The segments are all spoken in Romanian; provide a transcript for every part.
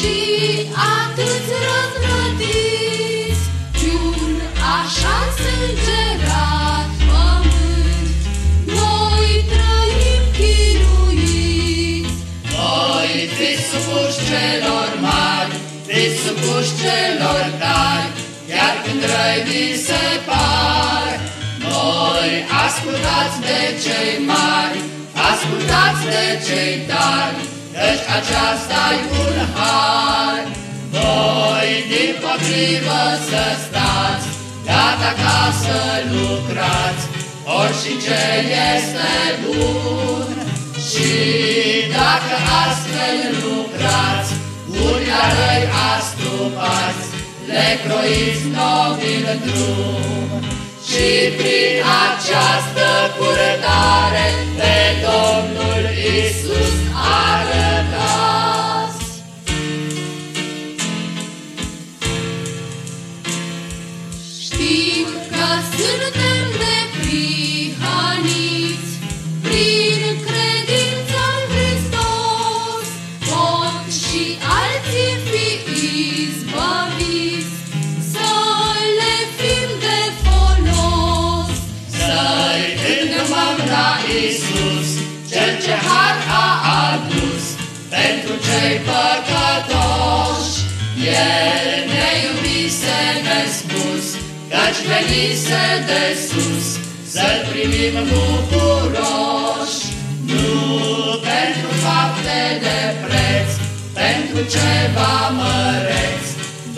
atât răzvrătiți, un așa sângerat pământ, noi trăim chinuiți. Noi fiți supuși celor mari, fiți supuși celor tari, chiar când răi vi se par. Noi ascultați de cei mari, ascultați de cei tari, căci aceasta-i un har. Voi, din potrivă, să stați, gata ca să lucrați, ori și ce este bun. Și dacă astfel lucrați, uria răi astupați, le croiți nobil drum. Și prin această suntem neprihăniți prin credința în Hristos, pot și alții fi izbăviți, să le fim de folos. Să-i îndrumăm la Isus, Cel ce har a adus pentru cei păcătoși. Căci venise de sus, să-L primim bucuroși. Nu pentru fapte de preț, pentru ceva măreț,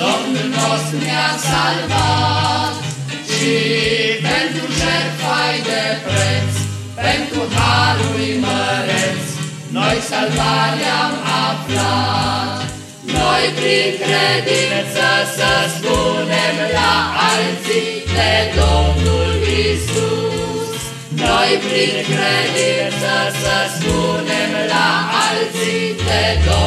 Domnul nostru ne-a salvat și pentru jertfai de preț, pentru harul măreț, noi salvarea am aflat. Noi prin credință să spunem înălțit de Domnul Isus. Noi prin credință să spunem la alții de Domnul